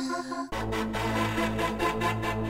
ハハハハ。